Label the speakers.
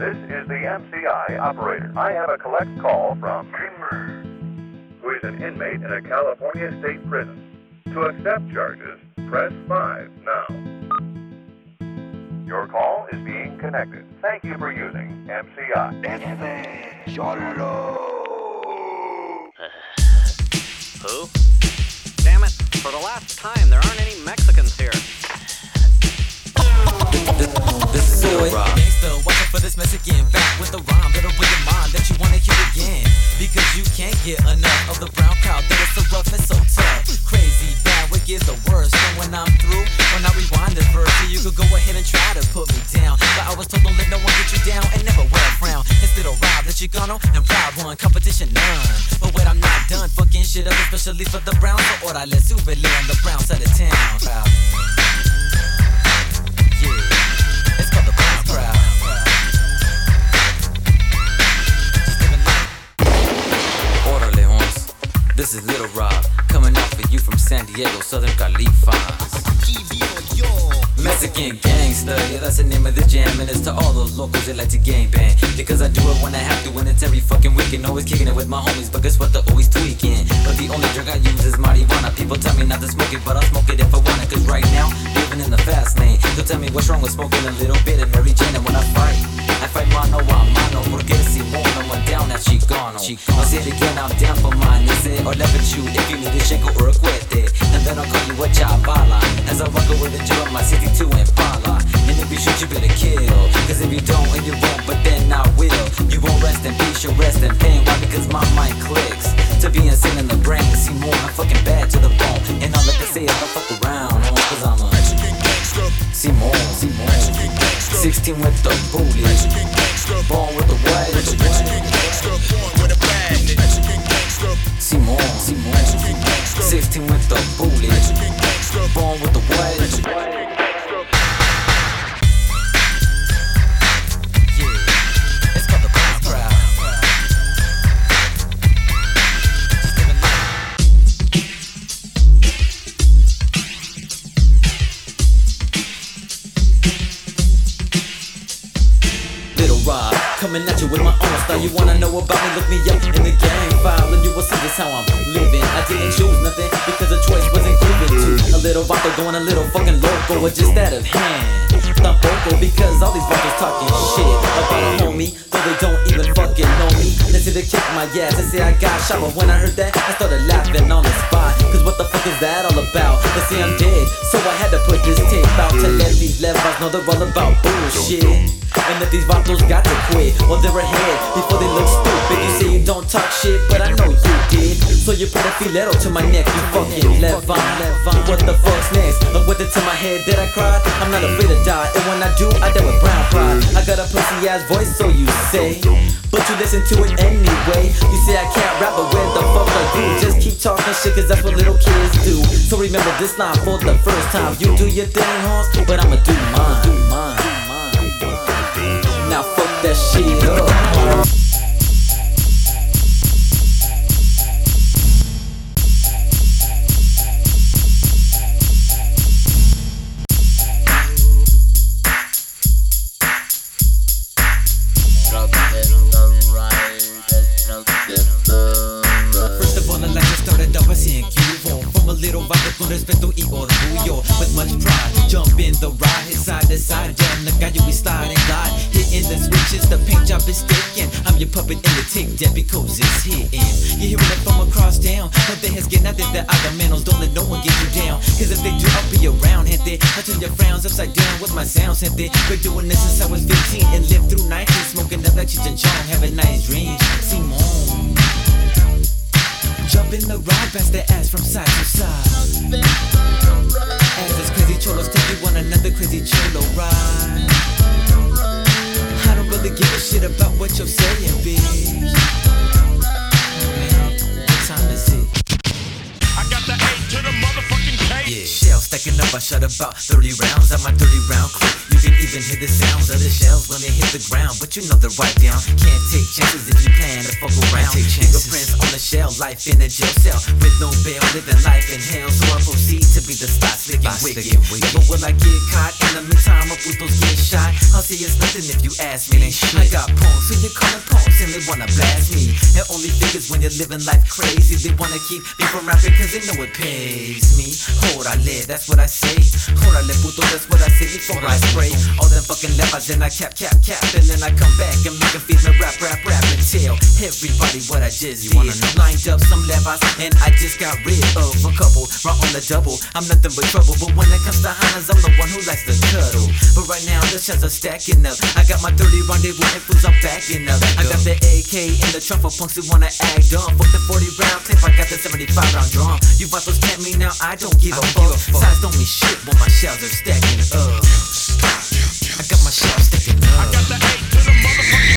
Speaker 1: This is the MCI operator. I have a collect call from Kramer, who is an inmate in a California state prison. To accept charges, press 5 now. Your call is being connected. Thank you for using MCI.
Speaker 2: Who? Damn it. For the last time, there aren't any Mexicans here.
Speaker 3: This is Boy, for Mexican back with the rhyme that'll bring your mind that you wanna hear again. Because you can't get enough of the brown crowd that is so rough and so tough. Crazy, bad, gives the worst? And when I'm through, when I rewind the verse, so you could go ahead and try to put me down. But I was told don't let no one get you down and never wear a frown. Instead of that you gonna and proud one, competition none. But wait, I'm not done fucking shit up, especially for the brown. So orale, souvenir on the brown side of town. This is Lil Rob coming out for you from San Diego, Southern Califas. Mexican gangster, yeah, that's the name of the jam, and it's to all those locals that like to gang bang. Because I do it when I have to, and it's every fucking weekend. Always kicking it with my homies, but guess what? They're always tweaking. But the only drug I use is marijuana. People tell me not to smoke it, but I'll smoke it if I want it. Cause right now, living in the fast lane. So tell me what's wrong with smoking a little bit of Mary Jane. And when I fight, I fight mano a mano. Porque si one down at Chicano. I'll say it again, I'm down for mine. Say or level you if you need a shingle or a cuete. And then I'll call you a chavala. As I rock with a drill, my 62 Impala. And if you shoot, you better kill. Cause if you don't, and you won't, but then I will. You won't rest in peace, you'll rest in pain. Why? Because my mind clicks. To be insane in the brain, see more, I'm fucking bad to the bone. And all I can say is don't fuck around, 16 with the booty. Born with the white. See more, see more. 16 with the booty. Born with coming at you with my own style. You wanna know about me? Look me up in the game file, and you will see this how I'm living. I didn't choose nothing because the choice wasn't given to. A little vato going a little fucking loco, or just out of hand. Tampoco because all these vatos talking shit about a homie, though they don't even fucking know me. They say they kick my ass, they say I got shot, but when I heard that, I started laughing on the spot. Cause what the fuck is that all about? They say I'm dead, so I had to put this tape out to let these levels know they're all about bullshit. And that these vatos got to quit or they're ahead before they look stupid. You say you don't talk shit, but I know you did. So you put a filero to my neck, you fucking Levon. What the fuck's next? Look what did to my head, did I cry? I'm not afraid to die, and when I do, I die with brown pride. I got a pussy ass voice, so you say. But you listen to it anyway. You say I can't rap, but where the fuck I do? Just keep talking shit, cause that's what little kids do. So remember this line for the first time. You do your thing, horse, but I'ma. Do mine. Now fuck that shit up. Respeto y orgullo. With much pride, jump in the ride. Hit side to side, damn the guy we slide and glide. Hitting the switches, the paint job is sticking. I'm your puppet in the tick, that because it's hitting. You hearing it from across town No dejes que nothing te other menos Don't let no one get you down. Cause if they do, I'll be around, gente I turn your frowns upside down with my sounds, gente Been doing this since I was 15 And lived through 19 Smoking up like Cheech and Chong Having nice dreams, Simone in the ride, pass the ass from side to side. As this crazy cholos take you on another crazy cholo ride. I don't really give a shit about what you're saying, bitch. Man, what time is it?
Speaker 4: I got the A to the motherfucking K.
Speaker 3: Yeah, shell stacking up, I shot about 30 rounds at my 30 round clip. You can even hear the sounds of the shells when they hit the ground. But you know they're right down. Can't take chances if you plan to fuck around. Take Fingerprints on the shell, life in a jail cell with no bail, living life in hell. So I proceed to be the spot slicking wicked. Never will I get caught in the meantime. Up with those get shot. I'll say it's nothing if you ask me. I got punks who you call punks and they wanna blast me. It only figures when you're living life crazy. They wanna keep me from rapping cause they know it pays me. Hold I live, that's what I say. Hold I live, puto, that's what I say before I spray. All them fucking levers, then I cap, cap, cap. And then I come back and make a feed me rap, rap, rap and tell everybody what I just did. Lined up some levers and I just got rid of a couple. Right on the double, I'm nothing but trouble. But when it comes to Highlands, I'm the one who likes to cuddle. But right now, the shots are stacking up. I got my 30 rendezvous influence, I'm backing up. I got the AK in the trunk for punks who wanna act dumb. Fuck the 40 round clip, I got the 75 round drum. You vatos tempt me now, I don't give a fuck. Size don't mean shit when my shells are stacking up. I got my shells stacking up.
Speaker 4: I got
Speaker 3: up.
Speaker 4: the